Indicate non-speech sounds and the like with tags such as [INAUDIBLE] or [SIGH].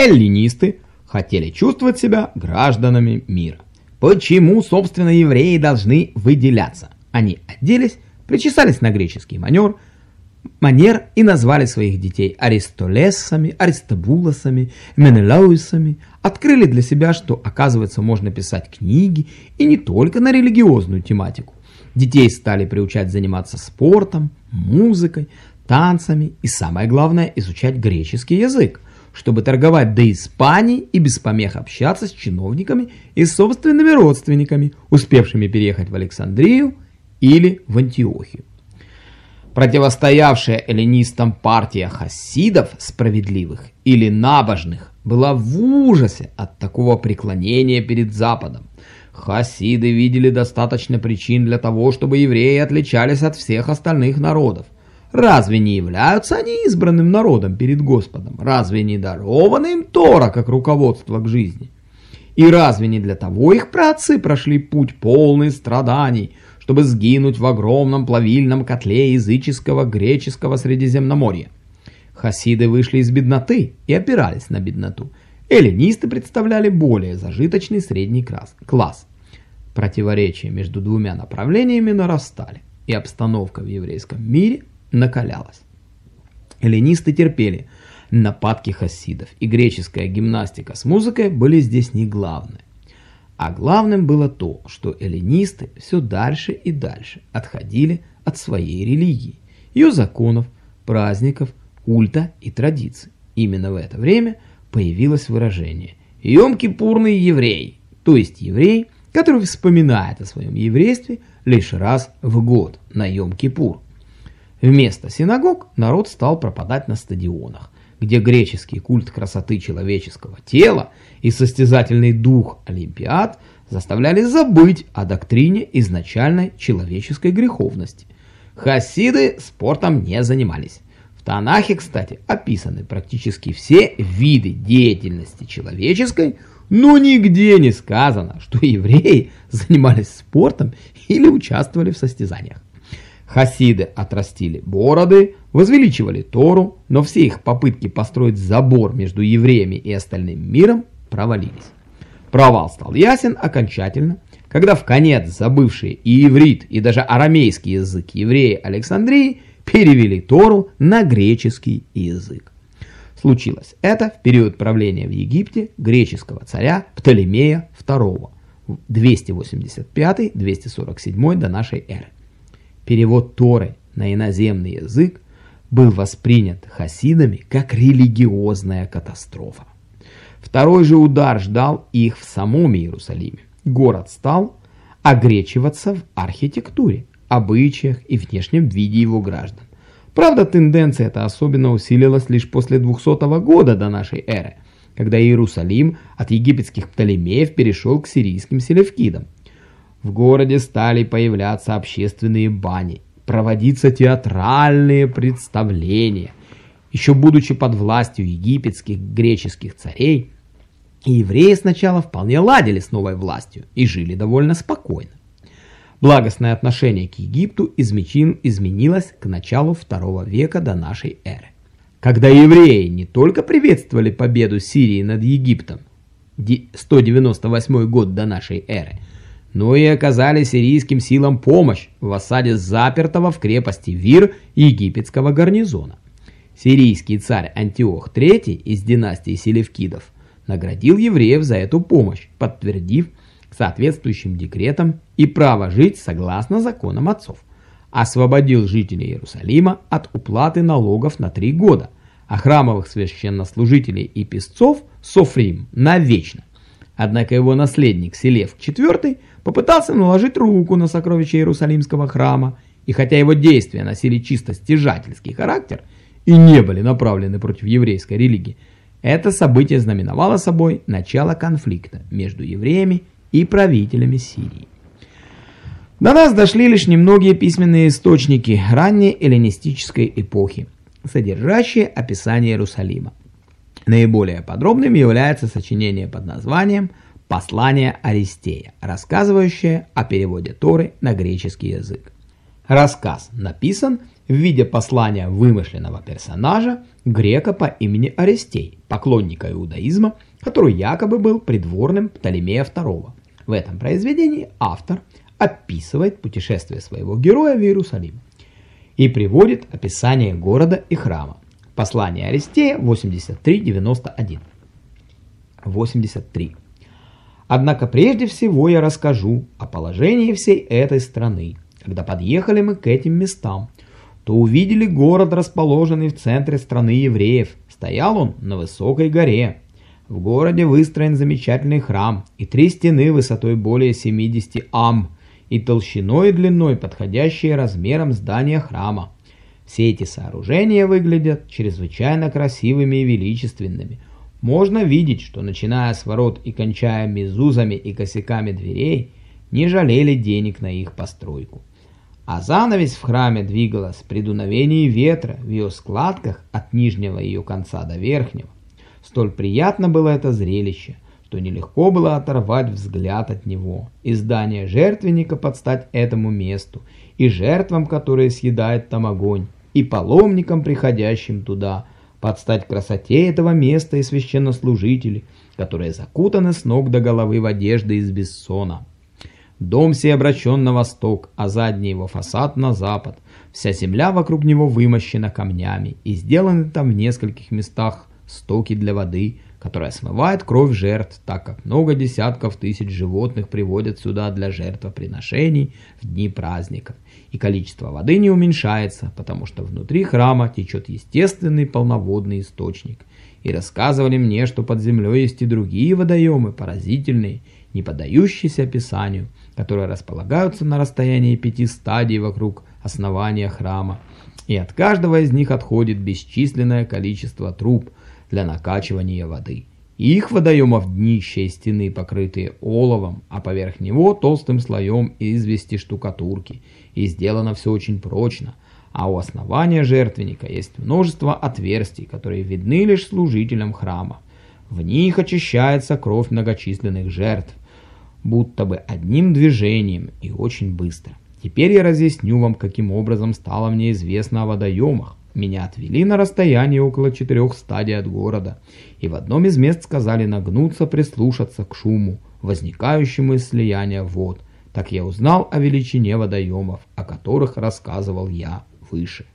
эллинисты хотели чувствовать себя гражданами мира. Почему, собственно, евреи должны выделяться? Они оделись, причесались на греческий манер, манер и назвали своих детей Аристолесами, Аристобулосами, Менелаусами, открыли для себя, что, оказывается, можно писать книги и не только на религиозную тематику. Детей стали приучать заниматься спортом, музыкой, танцами и, самое главное, изучать греческий язык, чтобы торговать до Испании и без помех общаться с чиновниками и собственными родственниками, успевшими переехать в Александрию или в Антиохию. Противостоявшая эллинистам партия хасидов справедливых или набожных была в ужасе от такого преклонения перед Западом. Хасиды видели достаточно причин для того, чтобы евреи отличались от всех остальных народов. Разве не являются они избранным народом перед Господом? Разве не дарованы им Тора как руководство к жизни? И разве не для того их праотцы прошли путь полный страданий, чтобы сгинуть в огромном плавильном котле языческого греческого Средиземноморья? Хасиды вышли из бедноты и опирались на бедноту. Эллинисты представляли более зажиточный средний класс. Противоречия между двумя направлениями нарастали, и обстановка в еврейском мире накалялась. Эллинисты терпели нападки хасидов, и греческая гимнастика с музыкой были здесь не главное. А главным было то, что эллинисты все дальше и дальше отходили от своей религии, ее законов, праздников, культа и традиций. Именно в это время появилось выражение «Йом-Кипурный еврей», то есть еврей, который вспоминает о своем еврействе лишь раз в год на Йом-Кипур. Вместо синагог народ стал пропадать на стадионах, где греческий культ красоты человеческого тела и состязательный дух Олимпиад заставляли забыть о доктрине изначальной человеческой греховности. Хасиды спортом не занимались. В Танахе, кстати, описаны практически все виды деятельности человеческой, но нигде не сказано, что евреи [LAUGHS] занимались спортом или участвовали в состязаниях. Хасиды отрастили бороды, возвеличивали Тору, но все их попытки построить забор между евреями и остальным миром провалились. Провал стал ясен окончательно, когда в конец забывшие и иврит, и даже арамейский язык евреи Александрии перевели Тору на греческий язык. Случилось это в период правления в Египте греческого царя Птолемея II 285-247 до нашей эры. Перевод Торы на иноземный язык был воспринят хасидами как религиозная катастрофа. Второй же удар ждал их в самом Иерусалиме. Город стал огречиваться в архитектуре, обычаях и внешнем виде его граждан. Правда, тенденция эта особенно усилилась лишь после 200 года до нашей эры, когда Иерусалим от египетских Птолемеев перешел к сирийским селевкидам. В городе стали появляться общественные бани, проводиться театральные представления. Еще будучи под властью египетских греческих царей, евреи сначала вполне ладили с новой властью и жили довольно спокойно. Благостное отношение к Египту изменилось к началу второго века до нашей эры. Когда евреи не только приветствовали победу Сирии над Египтом, 198 год до нашей эры, но и оказали сирийским силам помощь в осаде запертого в крепости Вир египетского гарнизона. Сирийский царь Антиох III из династии Селевкидов наградил евреев за эту помощь, подтвердив соответствующим декретом и право жить согласно законам отцов. Освободил жителей Иерусалима от уплаты налогов на три года, а храмовых священнослужителей и песцов Софрим навечно. Однако его наследник Селев IV попытался наложить руку на сокровища Иерусалимского храма, и хотя его действия носили чисто стяжательский характер и не были направлены против еврейской религии, это событие знаменовало собой начало конфликта между евреями и правителями Сирии. До нас дошли лишь немногие письменные источники ранней эллинистической эпохи, содержащие описание Иерусалима. Наиболее подробным является сочинение под названием «Послание Аристея», рассказывающее о переводе Торы на греческий язык. Рассказ написан в виде послания вымышленного персонажа, грека по имени Арестей, поклонника иудаизма, который якобы был придворным Птолемея II. В этом произведении автор описывает путешествие своего героя в Иерусалим и приводит описание города и храма. Послание Аристея 83.91 83. Однако прежде всего я расскажу о положении всей этой страны. Когда подъехали мы к этим местам, то увидели город, расположенный в центре страны евреев. Стоял он на высокой горе. В городе выстроен замечательный храм и три стены высотой более 70 ам и толщиной и длиной, подходящие размерам здания храма. Все эти сооружения выглядят чрезвычайно красивыми и величественными. Можно видеть, что начиная с ворот и кончая мезузами и косяками дверей, не жалели денег на их постройку. А занавес в храме двигалась при дуновении ветра в ее складках от нижнего ее конца до верхнего. Столь приятно было это зрелище – то нелегко было оторвать взгляд от него. И здание жертвенника под стать этому месту, и жертвам, которые съедает там огонь, и паломникам, приходящим туда, под стать красоте этого места и священнослужителей, которые закутаны с ног до головы в одежды из бессона. Дом сей обращен на восток, а задний его фасад на запад. Вся земля вокруг него вымощена камнями, и сделаны там в нескольких местах стоки для воды – которая смывает кровь жертв, так как много десятков тысяч животных приводят сюда для жертвоприношений в дни праздников. И количество воды не уменьшается, потому что внутри храма течет естественный полноводный источник. И рассказывали мне, что под землей есть и другие водоемы, поразительные, не поддающиеся описанию, которые располагаются на расстоянии пяти стадий вокруг основания храма. И от каждого из них отходит бесчисленное количество труб – для накачивания воды. Их водоемов днище и стены покрыты оловом, а поверх него толстым слоем извести штукатурки. И сделано все очень прочно. А у основания жертвенника есть множество отверстий, которые видны лишь служителям храма. В них очищается кровь многочисленных жертв, будто бы одним движением и очень быстро. Теперь я разъясню вам, каким образом стало мне известно о водоемах. Меня отвели на расстояние около четырех стадий от города, и в одном из мест сказали нагнуться, прислушаться к шуму, возникающему из слияния вод. Так я узнал о величине водоемов, о которых рассказывал я выше.